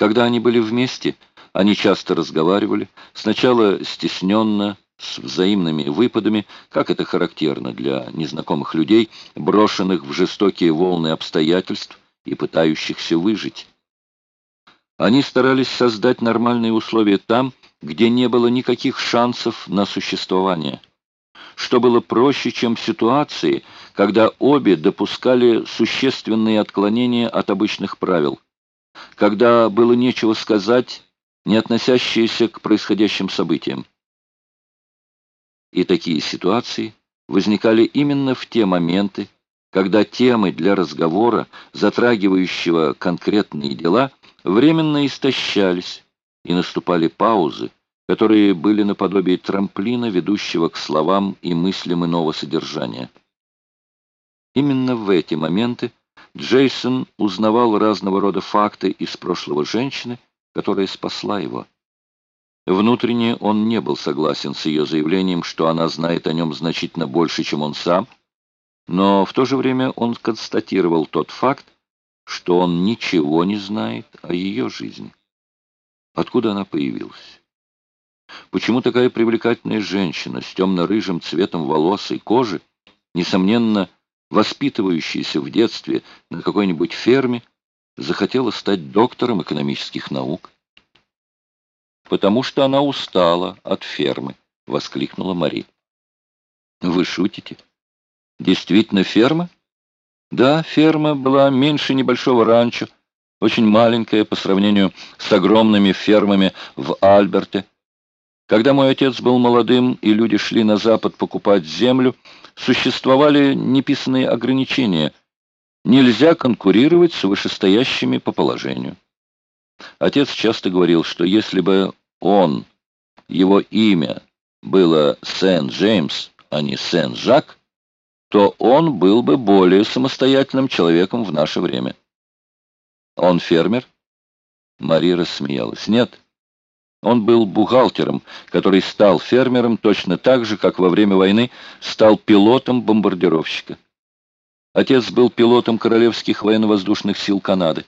Когда они были вместе, они часто разговаривали, сначала стесненно, с взаимными выпадами, как это характерно для незнакомых людей, брошенных в жестокие волны обстоятельств и пытающихся выжить. Они старались создать нормальные условия там, где не было никаких шансов на существование. Что было проще, чем ситуации, когда обе допускали существенные отклонения от обычных правил, когда было нечего сказать, не относящиеся к происходящим событиям. И такие ситуации возникали именно в те моменты, когда темы для разговора, затрагивающего конкретные дела, временно истощались, и наступали паузы, которые были наподобие трамплина, ведущего к словам и мыслям иного содержания. Именно в эти моменты Джейсон узнавал разного рода факты из прошлого женщины, которая спасла его. Внутренне он не был согласен с ее заявлением, что она знает о нем значительно больше, чем он сам, но в то же время он констатировал тот факт, что он ничего не знает о ее жизни. Откуда она появилась? Почему такая привлекательная женщина с темно-рыжим цветом волос и кожи, несомненно, воспитывающаяся в детстве на какой-нибудь ферме, захотела стать доктором экономических наук? «Потому что она устала от фермы», — воскликнула Мари. «Вы шутите? Действительно ферма?» «Да, ферма была меньше небольшого ранчо, очень маленькая по сравнению с огромными фермами в Альберте. Когда мой отец был молодым и люди шли на запад покупать землю, существовали неписанные ограничения. Нельзя конкурировать с вышестоящими по положению. Отец часто говорил, что если бы он, его имя было Сент-Джеймс, а не Сент-Жак, то он был бы более самостоятельным человеком в наше время. Он фермер? Мари рассмеялась. Нет. Он был бухгалтером, который стал фермером точно так же, как во время войны стал пилотом бомбардировщика. Отец был пилотом Королевских военно-воздушных сил Канады.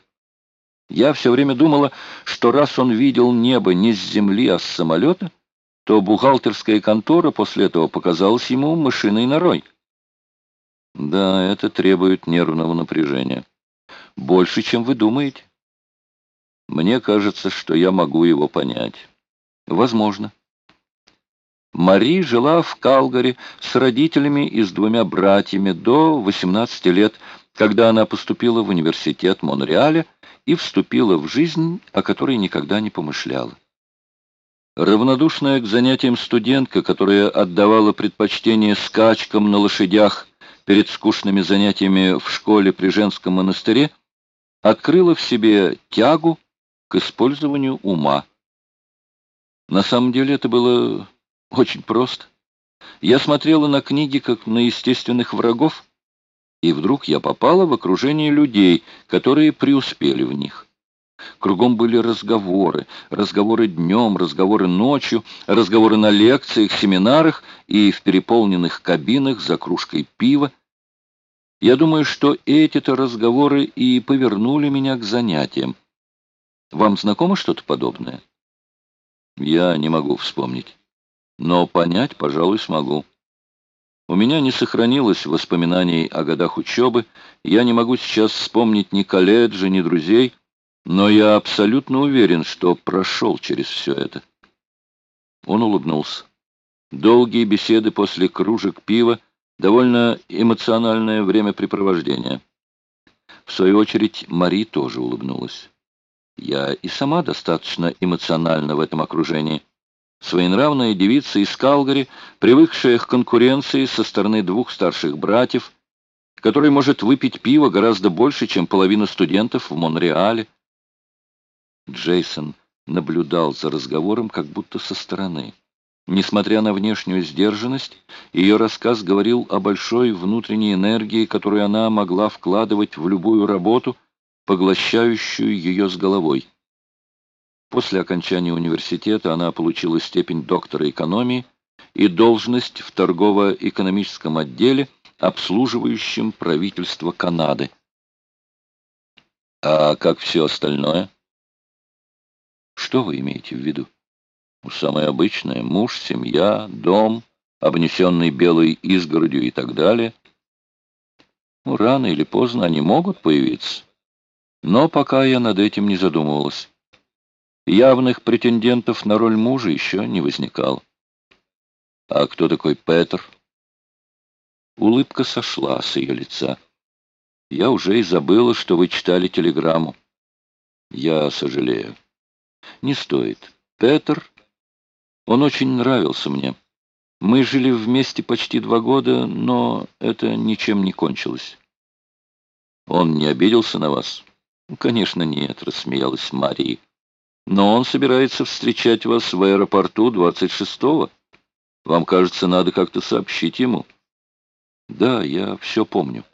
Я все время думала, что раз он видел небо не с земли, а с самолета, то бухгалтерская контора после этого показалась ему мышиной норой. Да, это требует нервного напряжения. Больше, чем вы думаете. Мне кажется, что я могу его понять. Возможно. Мари жила в Калгари с родителями и с двумя братьями до 18 лет, когда она поступила в университет Монреаля и вступила в жизнь, о которой никогда не помышляла. Равнодушная к занятиям студентка, которая отдавала предпочтение скачкам на лошадях перед скучными занятиями в школе при женском монастыре, открыла в себе тягу к использованию ума. На самом деле это было очень просто. Я смотрела на книги как на естественных врагов, и вдруг я попала в окружение людей, которые преуспели в них. Кругом были разговоры, разговоры днем, разговоры ночью, разговоры на лекциях, семинарах и в переполненных кабинах за кружкой пива, я думаю, что эти-то разговоры и повернули меня к занятиям. Вам знакомо что-то подобное? Я не могу вспомнить. Но понять, пожалуй, смогу. У меня не сохранилось воспоминаний о годах учебы, я не могу сейчас вспомнить ни колледжа, ни друзей, но я абсолютно уверен, что прошел через все это. Он улыбнулся. Долгие беседы после кружек пива Довольно эмоциональное времяпрепровождение. В свою очередь Мари тоже улыбнулась. Я и сама достаточно эмоциональна в этом окружении. Своенравная девица из Калгари, привыкшая к конкуренции со стороны двух старших братьев, который может выпить пиво гораздо больше, чем половина студентов в Монреале. Джейсон наблюдал за разговором как будто со стороны. Несмотря на внешнюю сдержанность, ее рассказ говорил о большой внутренней энергии, которую она могла вкладывать в любую работу, поглощающую ее с головой. После окончания университета она получила степень доктора экономии и должность в торгово-экономическом отделе, обслуживающем правительство Канады. А как все остальное? Что вы имеете в виду? Ну, самое обычное — муж, семья, дом, обнесенный белой изгородью и так далее. Ну, рано или поздно они могут появиться. Но пока я над этим не задумывалась. Явных претендентов на роль мужа еще не возникало. А кто такой Петр? Улыбка сошла с ее лица. Я уже и забыла, что вы читали телеграмму. Я сожалею. Не стоит. Петр, он очень нравился мне. Мы жили вместе почти два года, но это ничем не кончилось. Он не обиделся на вас? Конечно, нет, рассмеялась Мария. Но он собирается встречать вас в аэропорту 26-го. Вам кажется, надо как-то сообщить ему. Да, я все помню.